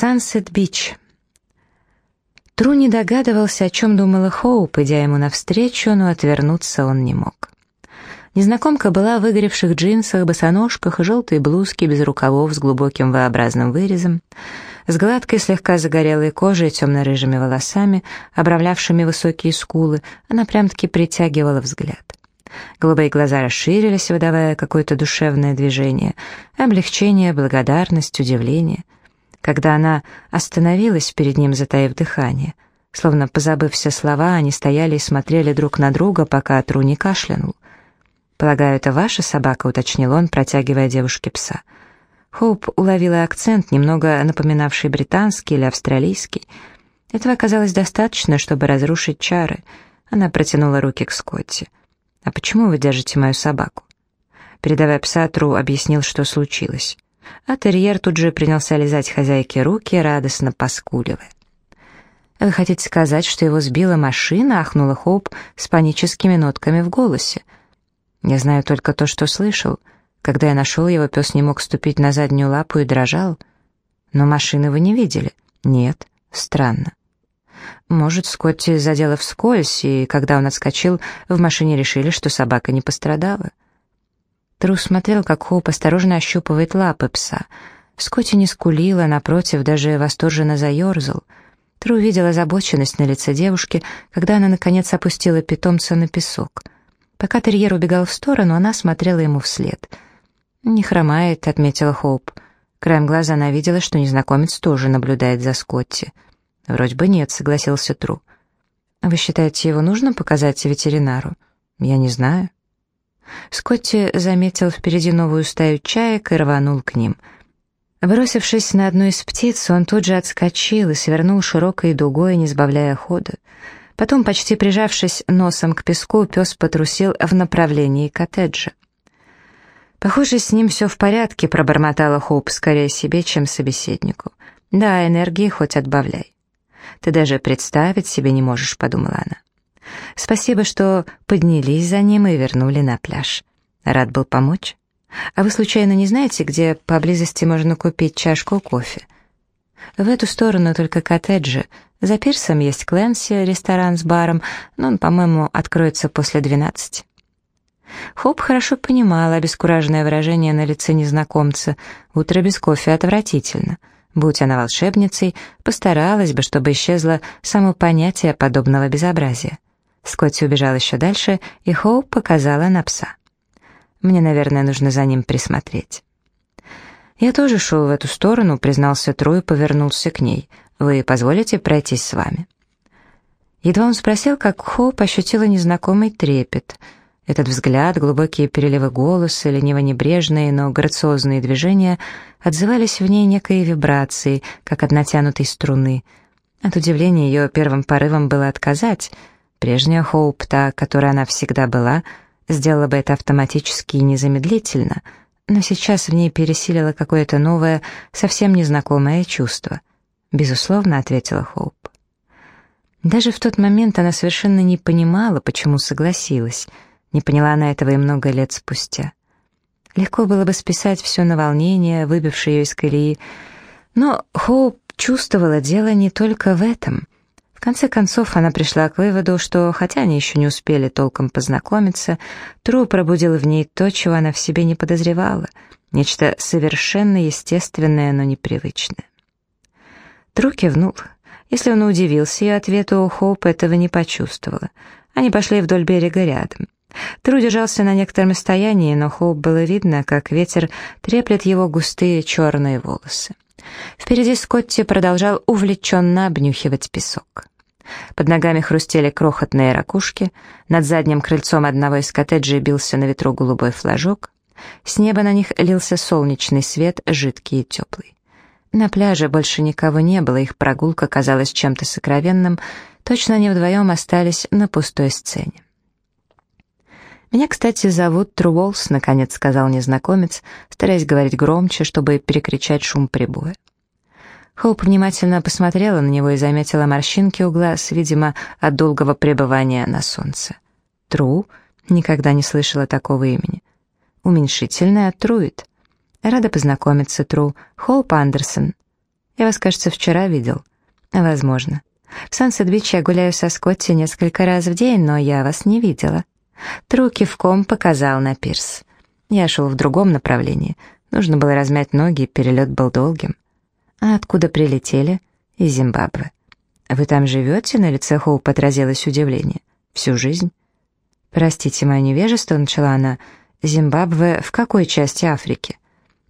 Сансет-Бич. Тру не догадывался, о чем думала Хоуп, идя ему навстречу, но отвернуться он не мог. Незнакомка была в выгоревших джинсах, босоножках и желтой блузке без рукавов с глубоким V-образным вырезом, с гладкой, слегка загорелой кожей и темно-рыжими волосами, обрамлявшими высокие скулы, она прям-таки притягивала взгляд. Голубые глаза расширились, выдавая какое-то душевное движение, облегчение, благодарность, удивление — когда она остановилась перед ним, затаив дыхание. Словно позабыв все слова, они стояли и смотрели друг на друга, пока Тру не кашлянул. «Полагаю, это ваша собака», — уточнил он, протягивая девушке пса. Хоуп уловила акцент, немного напоминавший британский или австралийский. Этого оказалось достаточно, чтобы разрушить чары. Она протянула руки к Скотти. «А почему вы держите мою собаку?» Передавая пса, Тру объяснил, что случилось а терьер тут же принялся лизать хозяйке руки, радостно поскуливая. «Вы хотите сказать, что его сбила машина?» — ахнула Хоуп с паническими нотками в голосе. «Я знаю только то, что слышал. Когда я нашел его, пес не мог ступить на заднюю лапу и дрожал. Но машины вы не видели?» «Нет. Странно». Может, Скотти задела вскользь, и когда он отскочил, в машине решили, что собака не пострадала. Тру смотрел, как Хоуп осторожно ощупывает лапы пса. Скотти не скулила, напротив, даже восторженно заерзал. Тру видел озабоченность на лице девушки, когда она, наконец, опустила питомца на песок. Пока терьер убегал в сторону, она смотрела ему вслед. «Не хромает», — отметила Хоуп. Краем глаза она видела, что незнакомец тоже наблюдает за Скотти. «Вроде бы нет», — согласился Тру. «Вы считаете, его нужно показать ветеринару?» «Я не знаю». Скотти заметил впереди новую стаю чаек и рванул к ним. Бросившись на одну из птиц, он тут же отскочил и свернул широкой дугой, не сбавляя хода. Потом, почти прижавшись носом к песку, пес потрусил в направлении коттеджа. «Похоже, с ним все в порядке», — пробормотала Хоуп скорее себе, чем собеседнику. «Да, энергии хоть отбавляй». «Ты даже представить себе не можешь», — подумала она. Спасибо, что поднялись за ним и вернули на пляж. Рад был помочь. А вы случайно не знаете, где поблизости можно купить чашку кофе? В эту сторону только коттеджи. За пирсом есть Кленси, ресторан с баром, но он, по-моему, откроется после двенадцати. Хоп хорошо понимала обескураженное выражение на лице незнакомца. Утро без кофе отвратительно. Будь она волшебницей, постаралась бы, чтобы исчезло само понятие подобного безобразия. Скотти убежал еще дальше, и Хоуп показала на пса. «Мне, наверное, нужно за ним присмотреть». «Я тоже шел в эту сторону», — признался Тру и повернулся к ней. «Вы позволите пройтись с вами?» Едва он спросил, как Хоуп ощутила незнакомый трепет. Этот взгляд, глубокие переливы голоса, лениво-небрежные, но грациозные движения отзывались в ней некой вибрацией, как от натянутой струны. От удивления ее первым порывом было отказать — Прежняя Хоуп, та, которой она всегда была, сделала бы это автоматически и незамедлительно, но сейчас в ней пересилило какое-то новое, совсем незнакомое чувство. «Безусловно», — ответила Хоуп. Даже в тот момент она совершенно не понимала, почему согласилась. Не поняла она этого и много лет спустя. Легко было бы списать все на волнение, выбившее ее из колеи, но Хоуп чувствовала дело не только в этом. В конце концов, она пришла к выводу, что, хотя они еще не успели толком познакомиться, Тру пробудил в ней то, чего она в себе не подозревала, нечто совершенно естественное, но непривычное. Тру кивнул. Если он удивился ее ответу, Хоуп этого не почувствовала. Они пошли вдоль берега рядом. Тру держался на некотором расстоянии, но Хоуп было видно, как ветер треплет его густые черные волосы. Впереди Скотти продолжал увлеченно обнюхивать песок. Под ногами хрустели крохотные ракушки, над задним крыльцом одного из коттеджей бился на ветру голубой флажок, с неба на них лился солнечный свет, жидкий и теплый. На пляже больше никого не было, их прогулка казалась чем-то сокровенным, точно они вдвоем остались на пустой сцене. «Меня, кстати, зовут Труолс», — наконец сказал незнакомец, стараясь говорить громче, чтобы перекричать шум прибоя. Хоуп внимательно посмотрела на него и заметила морщинки у глаз, видимо, от долгого пребывания на солнце. Тру? Никогда не слышала такого имени. Уменьшительное Труит. Рада познакомиться, Тру. Хоуп Андерсон. Я вас, кажется, вчера видел». «Возможно. В Сансет-Бич я гуляю со Скотти несколько раз в день, но я вас не видела». Тру кивком показал на пирс. Я шел в другом направлении. Нужно было размять ноги, перелет был долгим. «А откуда прилетели?» «Из Зимбабве». «Вы там живете?» — на лице Хоуп отразилось удивление. «Всю жизнь?» «Простите мое невежество», — начала она. «Зимбабве в какой части Африки?»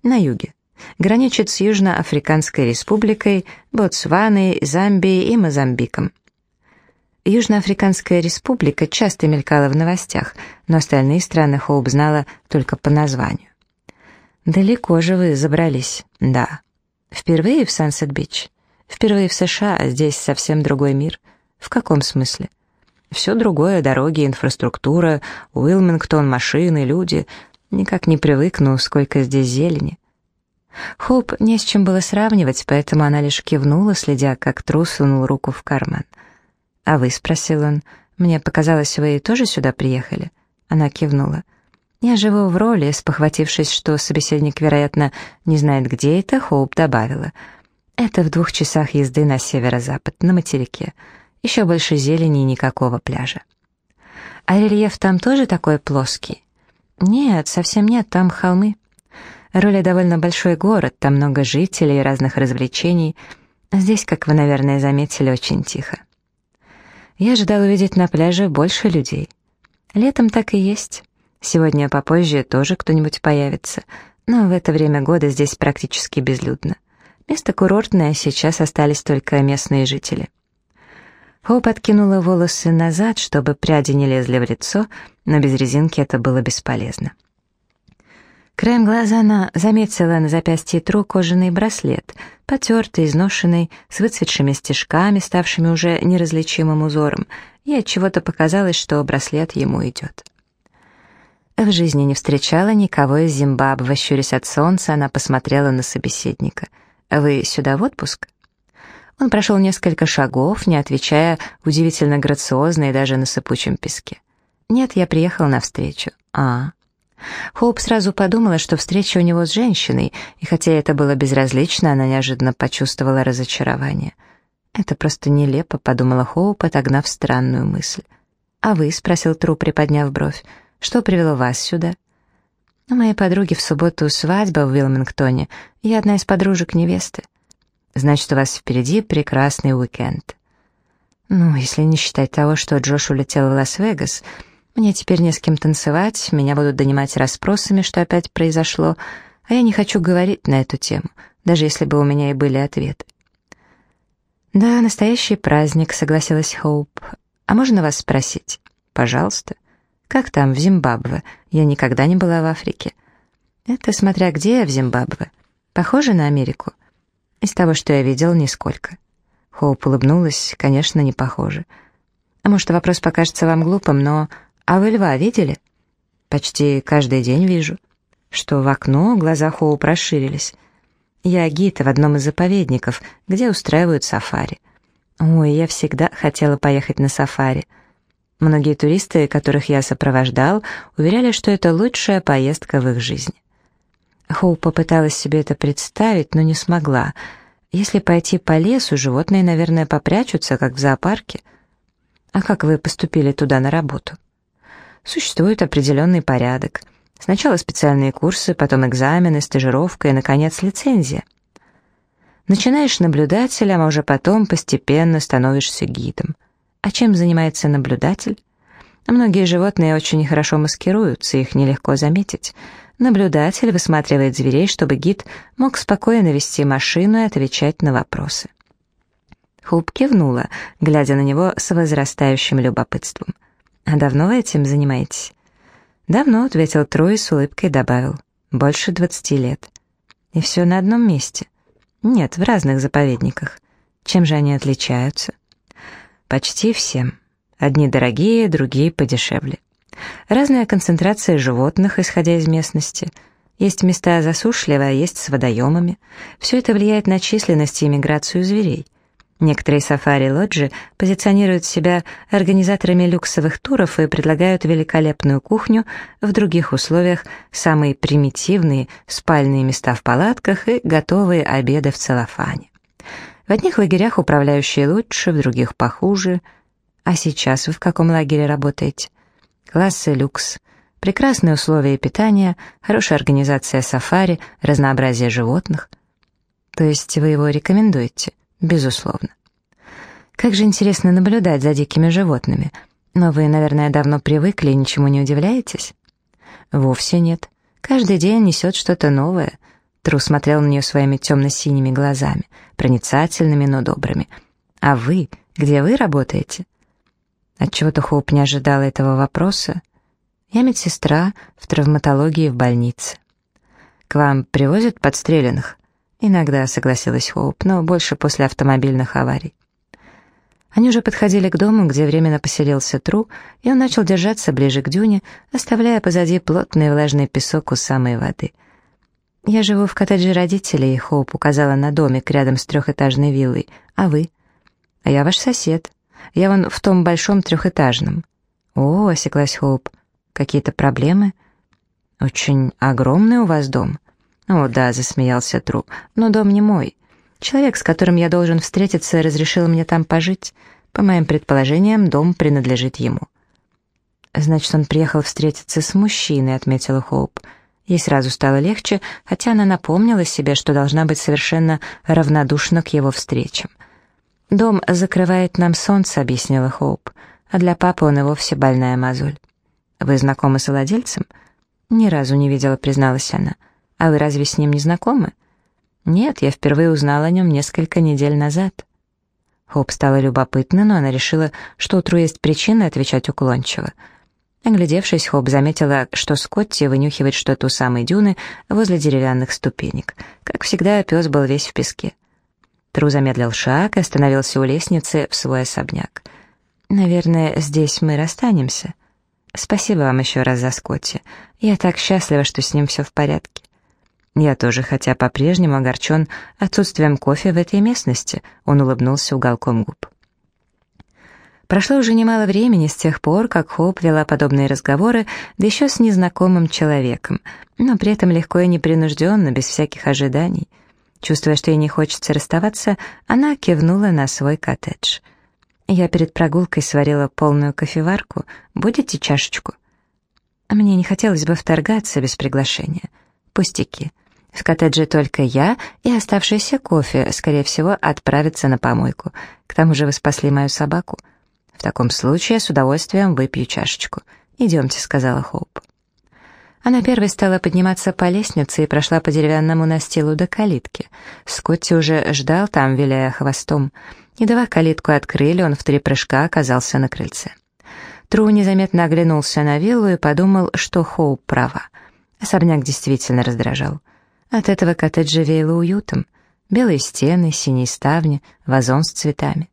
«На юге. Граничит с Южноафриканской республикой, Ботсваной, Замбией и Мозамбиком». Южноафриканская республика часто мелькала в новостях, но остальные страны Хоуп знала только по названию. «Далеко же вы забрались?» «Да». «Впервые в Сансет-Бич?» «Впервые в США, а здесь совсем другой мир». «В каком смысле?» «Все другое, дороги, инфраструктура, Уилмингтон, машины, люди. Никак не привыкну, сколько здесь зелени». Хоуп не с чем было сравнивать, поэтому она лишь кивнула, следя, как трус сунул руку в карман. «А вы?» — спросил он. «Мне показалось, вы тоже сюда приехали?» Она кивнула. Я живу в роли, спохватившись, что собеседник, вероятно, не знает, где это, Хоуп добавила. Это в двух часах езды на северо-запад, на материке. Еще больше зелени и никакого пляжа. А рельеф там тоже такой плоский? Нет, совсем нет, там холмы. Роли довольно большой город, там много жителей и разных развлечений. Здесь, как вы, наверное, заметили, очень тихо. Я ожидал увидеть на пляже больше людей. Летом так и есть. Сегодня попозже тоже кто-нибудь появится, но в это время года здесь практически безлюдно. Место курортное, сейчас остались только местные жители. Хоуп откинула волосы назад, чтобы пряди не лезли в лицо, но без резинки это было бесполезно. Краем глаза она заметила на запястье Тру кожаный браслет, потертый, изношенный, с выцветшими стежками, ставшими уже неразличимым узором, и от чего то показалось, что браслет ему идет. В жизни не встречала никого из Зимбабве, щурясь от солнца, она посмотрела на собеседника. «Вы сюда в отпуск?» Он прошел несколько шагов, не отвечая, удивительно грациозно и даже на сыпучем песке. «Нет, я приехал навстречу». «А». Хоуп сразу подумала, что встреча у него с женщиной, и хотя это было безразлично, она неожиданно почувствовала разочарование. «Это просто нелепо», — подумала Хоуп, отогнав странную мысль. «А вы?» — спросил Тру, приподняв бровь. Что привело вас сюда?» «У моей подруги в субботу свадьба в Уилмингтоне. Я одна из подружек невесты. Значит, у вас впереди прекрасный уикенд». «Ну, если не считать того, что Джош улетел в Лас-Вегас, мне теперь не с кем танцевать, меня будут донимать расспросами, что опять произошло, а я не хочу говорить на эту тему, даже если бы у меня и были ответы». «Да, настоящий праздник», — согласилась Хоуп. «А можно вас спросить?» «Пожалуйста». Как там, в Зимбабве? Я никогда не была в Африке. Это смотря где в Зимбабве. Похоже на Америку? Из того, что я видел, нисколько. Хоуп улыбнулась, конечно, не похоже. А может, вопрос покажется вам глупым, но... А вы льва видели? Почти каждый день вижу. Что в окно глаза Хоуп расширились. Я гид в одном из заповедников, где устраивают сафари. Ой, я всегда хотела поехать на сафари. Многие туристы, которых я сопровождал, уверяли, что это лучшая поездка в их жизни. Хоу попыталась себе это представить, но не смогла. Если пойти по лесу, животные, наверное, попрячутся, как в зоопарке. А как вы поступили туда на работу? Существует определенный порядок. Сначала специальные курсы, потом экзамены, стажировка и, наконец, лицензия. Начинаешь наблюдателем, а уже потом постепенно становишься гидом. А чем занимается наблюдатель? Многие животные очень хорошо маскируются, их нелегко заметить. Наблюдатель высматривает зверей, чтобы гид мог спокойно вести машину и отвечать на вопросы. Хуб кивнула, глядя на него с возрастающим любопытством. «А давно вы этим занимаетесь?» «Давно», — ответил Трой с улыбкой добавил. «Больше двадцати лет». «И все на одном месте?» «Нет, в разных заповедниках. Чем же они отличаются?» Почти всем. Одни дорогие, другие подешевле. Разная концентрация животных, исходя из местности. Есть места засушливые, а есть с водоемами. Все это влияет на численность и миграцию зверей. Некоторые сафари-лоджи позиционируют себя организаторами люксовых туров и предлагают великолепную кухню, в других условиях самые примитивные спальные места в палатках и готовые обеды в целлофане. В одних лагерях управляющие лучше, в других похуже. А сейчас вы в каком лагере работаете? Классы люкс. Прекрасные условия питания, хорошая организация сафари, разнообразие животных. То есть вы его рекомендуете? Безусловно. Как же интересно наблюдать за дикими животными. Но вы, наверное, давно привыкли и ничему не удивляетесь? Вовсе нет. Каждый день несет что-то новое. Тру смотрел на нее своими темно-синими глазами, проницательными, но добрыми. «А вы? Где вы работаете?» Отчего-то Хоуп не ожидала этого вопроса. «Я медсестра в травматологии в больнице». «К вам привозят подстреленных?» «Иногда», — согласилась Хоуп, но больше после автомобильных аварий. Они уже подходили к дому, где временно поселился Тру, и он начал держаться ближе к дюне, оставляя позади плотный влажный песок у самой воды — «Я живу в коттедже родителей», — Хоуп указала на домик рядом с трехэтажной виллой. «А вы?» «А я ваш сосед. Я вон в том большом трехэтажном». «О», — осеклась Хоуп, — «какие-то проблемы?» «Очень огромный у вас дом?» «О, да», — засмеялся Тру, — «но дом не мой. Человек, с которым я должен встретиться, разрешил мне там пожить. По моим предположениям, дом принадлежит ему». «Значит, он приехал встретиться с мужчиной», — отметила Хоуп. Ей сразу стало легче, хотя она напомнила себе, что должна быть совершенно равнодушна к его встречам. «Дом закрывает нам солнце», — объяснила Хоуп, «а для папы он и вовсе больная мозоль». «Вы знакомы с владельцем?» «Ни разу не видела», — призналась она. «А вы разве с ним не знакомы?» «Нет, я впервые узнала о нем несколько недель назад». Хоуп стала любопытна, но она решила, что утру есть причины отвечать уклончиво — Оглядевшись, Хоп заметила, что Скотти вынюхивает что-то у самой дюны возле деревянных ступенек. Как всегда, пес был весь в песке. Тру замедлил шаг и остановился у лестницы в свой особняк. «Наверное, здесь мы расстанемся. Спасибо вам еще раз за Скотти. Я так счастлива, что с ним все в порядке. Я тоже, хотя по-прежнему огорчен отсутствием кофе в этой местности», — он улыбнулся уголком губ. Прошло уже немало времени с тех пор, как Хоуп вела подобные разговоры, да еще с незнакомым человеком, но при этом легко и непринужденно, без всяких ожиданий. Чувствуя, что ей не хочется расставаться, она кивнула на свой коттедж. «Я перед прогулкой сварила полную кофеварку. Будете чашечку?» Мне не хотелось бы вторгаться без приглашения. Пустяки. В коттедже только я и оставшийся кофе, скорее всего, отправится на помойку. К тому же вы спасли мою собаку. «В таком случае с удовольствием выпью чашечку. Идемте», — сказала Хоуп. Она первой стала подниматься по лестнице и прошла по деревянному настилу до калитки. Скотти уже ждал там, виляя хвостом. Едва калитку открыли, он в три прыжка оказался на крыльце. Тру незаметно оглянулся на виллу и подумал, что Хоуп права. Особняк действительно раздражал. От этого коттеджа веяло уютом. Белые стены, синие ставни, вазон с цветами.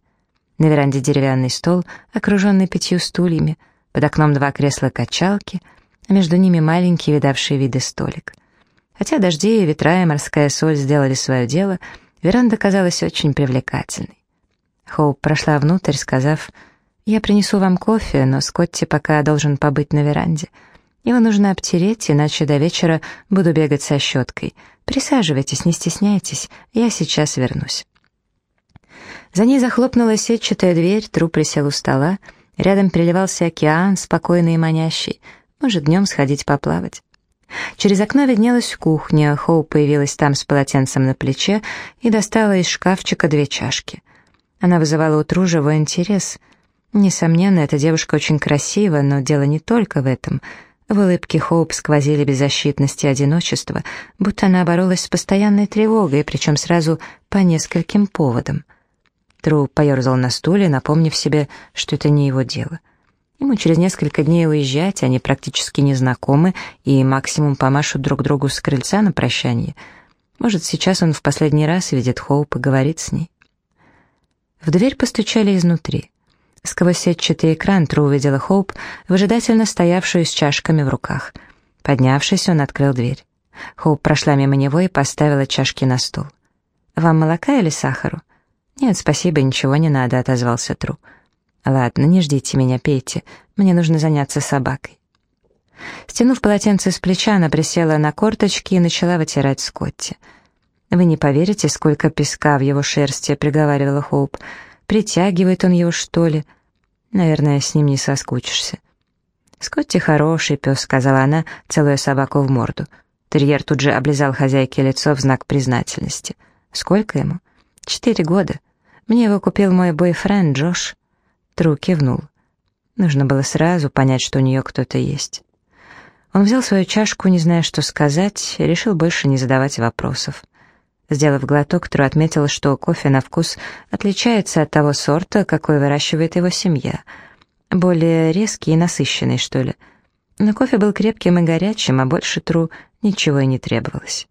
На веранде деревянный стол, окруженный пятью стульями, под окном два кресла-качалки, а между ними маленький видавший виды столик. Хотя дожди, ветра и морская соль сделали свое дело, веранда казалась очень привлекательной. Хоуп прошла внутрь, сказав, «Я принесу вам кофе, но Скотти пока должен побыть на веранде. Его нужно обтереть, иначе до вечера буду бегать со щеткой. Присаживайтесь, не стесняйтесь, я сейчас вернусь». За ней захлопнулась сетчатая дверь, труп присел у стола. Рядом переливался океан, спокойный и манящий. Может, днем сходить поплавать. Через окно виднелась кухня, Хоу появилась там с полотенцем на плече и достала из шкафчика две чашки. Она вызывала у Тру интерес. Несомненно, эта девушка очень красива, но дело не только в этом. В улыбке Хоуп сквозили беззащитность и одиночество, будто она боролась с постоянной тревогой, причем сразу по нескольким поводам — Тру поерзал на стуле, напомнив себе, что это не его дело. Ему через несколько дней уезжать, они практически не знакомы и максимум помашут друг другу с крыльца на прощание. Может, сейчас он в последний раз видит Хоуп и говорит с ней. В дверь постучали изнутри. Сквозь сетчатый экран Тру увидела Хоуп, выжидательно стоявшую с чашками в руках. Поднявшись, он открыл дверь. Хоуп прошла мимо него и поставила чашки на стол. «Вам молока или сахару?» «Нет, спасибо, ничего не надо», — отозвался Тру. «Ладно, не ждите меня, пейте. Мне нужно заняться собакой». Стянув полотенце с плеча, она присела на корточки и начала вытирать Скотти. «Вы не поверите, сколько песка в его шерсти», — приговаривала Хоуп. «Притягивает он его, что ли?» «Наверное, с ним не соскучишься». «Скотти хороший пес», — сказала она, целуя собаку в морду. Терьер тут же облизал хозяйке лицо в знак признательности. «Сколько ему?» «Четыре года. Мне его купил мой бойфренд Джош». Тру кивнул. Нужно было сразу понять, что у нее кто-то есть. Он взял свою чашку, не зная, что сказать, и решил больше не задавать вопросов. Сделав глоток, Тру отметил, что кофе на вкус отличается от того сорта, какой выращивает его семья. Более резкий и насыщенный, что ли. Но кофе был крепким и горячим, а больше Тру ничего и не требовалось.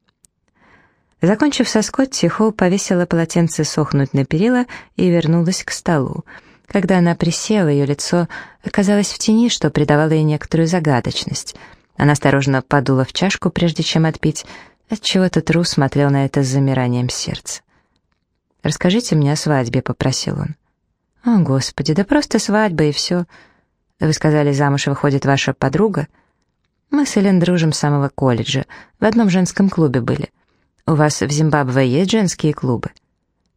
Закончив со Скотти, Хоу повесила полотенце сохнуть на перила и вернулась к столу. Когда она присела, ее лицо оказалось в тени, что придавало ей некоторую загадочность. Она осторожно подула в чашку, прежде чем отпить, Отчего-то Тру смотрел на это с замиранием сердца. «Расскажите мне о свадьбе», — попросил он. «О, Господи, да просто свадьба и все. Вы сказали, замуж выходит ваша подруга?» «Мы с Элен дружим с самого колледжа. В одном женском клубе были. У вас в Зимбабве есть женские клубы?»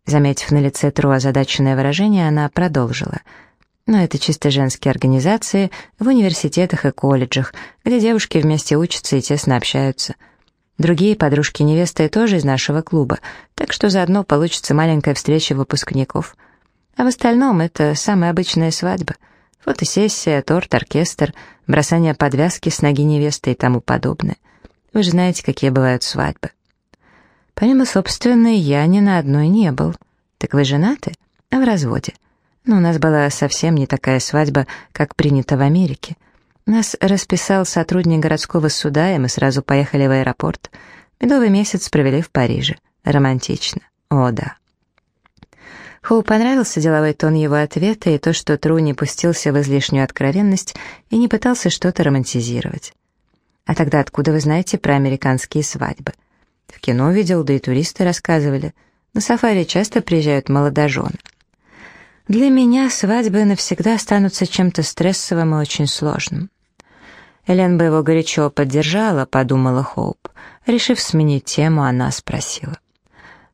Заметив на лице Тру озадаченное выражение, она продолжила. «Но это чисто женские организации в университетах и колледжах, где девушки вместе учатся и тесно общаются». Другие подружки невесты тоже из нашего клуба, так что заодно получится маленькая встреча выпускников. А в остальном это самая обычная свадьба. Фотосессия, торт, оркестр, бросание подвязки с ноги невесты и тому подобное. Вы же знаете, какие бывают свадьбы. Помимо собственной, я ни на одной не был. Так вы женаты? А в разводе. Но у нас была совсем не такая свадьба, как принято в Америке — нас расписал сотрудник городского суда, и мы сразу поехали в аэропорт. Медовый месяц провели в Париже. Романтично. О, да. Хоу понравился деловой тон его ответа и то, что Тру не пустился в излишнюю откровенность и не пытался что-то романтизировать. «А тогда откуда вы знаете про американские свадьбы?» «В кино видел, да и туристы рассказывали. На сафари часто приезжают молодожены». «Для меня свадьбы навсегда останутся чем-то стрессовым и очень сложным». Элен бы его горячо поддержала, подумала Хоуп. Решив сменить тему, она спросила.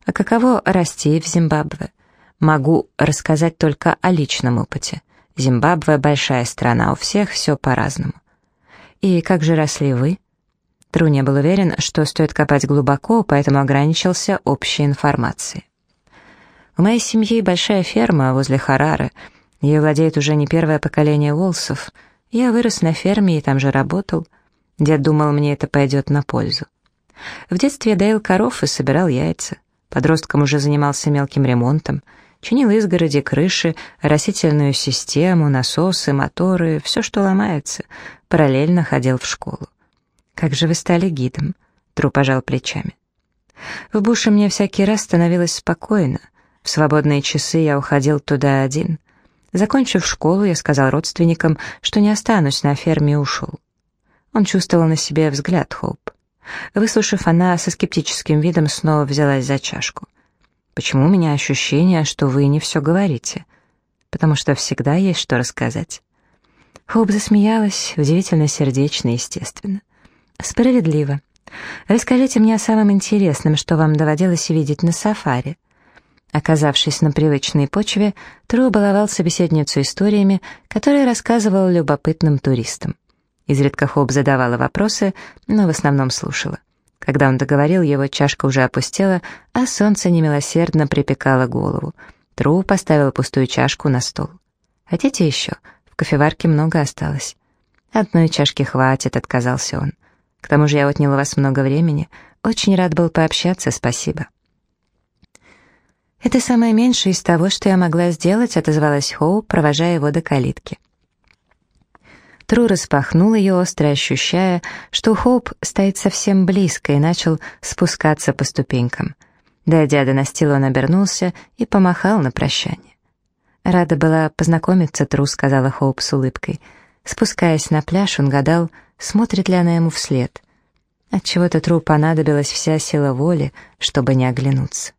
«А каково расти в Зимбабве?» «Могу рассказать только о личном опыте. Зимбабве — большая страна, у всех все по-разному». «И как же росли вы?» Тру не был уверен, что стоит копать глубоко, поэтому ограничился общей информацией. «У моей семьи большая ферма возле Харары. Ее владеет уже не первое поколение Волсов — я вырос на ферме и там же работал. Дед думал, мне это пойдет на пользу. В детстве я доил коров и собирал яйца. Подростком уже занимался мелким ремонтом. Чинил изгороди, крыши, растительную систему, насосы, моторы, все, что ломается. Параллельно ходил в школу. «Как же вы стали гидом?» Тру пожал плечами. В буше мне всякий раз становилось спокойно. В свободные часы я уходил туда один. Закончив школу, я сказал родственникам, что не останусь на ферме и ушел. Он чувствовал на себе взгляд Хоуп. Выслушав, она со скептическим видом снова взялась за чашку. «Почему у меня ощущение, что вы не все говорите?» «Потому что всегда есть что рассказать». Хоуп засмеялась, удивительно сердечно и естественно. «Справедливо. Расскажите мне о самом интересном, что вам доводилось видеть на сафари». Оказавшись на привычной почве, Тру баловал собеседницу историями, которые рассказывал любопытным туристам. Изредка Хоуп задавала вопросы, но в основном слушала. Когда он договорил, его чашка уже опустела, а солнце немилосердно припекало голову. Тру поставил пустую чашку на стол. «Хотите еще? В кофеварке много осталось». «Одной чашки хватит», — отказался он. «К тому же я отнял у вас много времени. Очень рад был пообщаться, спасибо». «Это самое меньшее из того, что я могла сделать», — отозвалась Хоу, провожая его до калитки. Тру распахнул ее, остро ощущая, что Хоуп стоит совсем близко и начал спускаться по ступенькам. Дойдя до настила, он обернулся и помахал на прощание. «Рада была познакомиться, Тру», — сказала Хоуп с улыбкой. Спускаясь на пляж, он гадал, смотрит ли она ему вслед. Отчего-то Тру понадобилась вся сила воли, чтобы не оглянуться.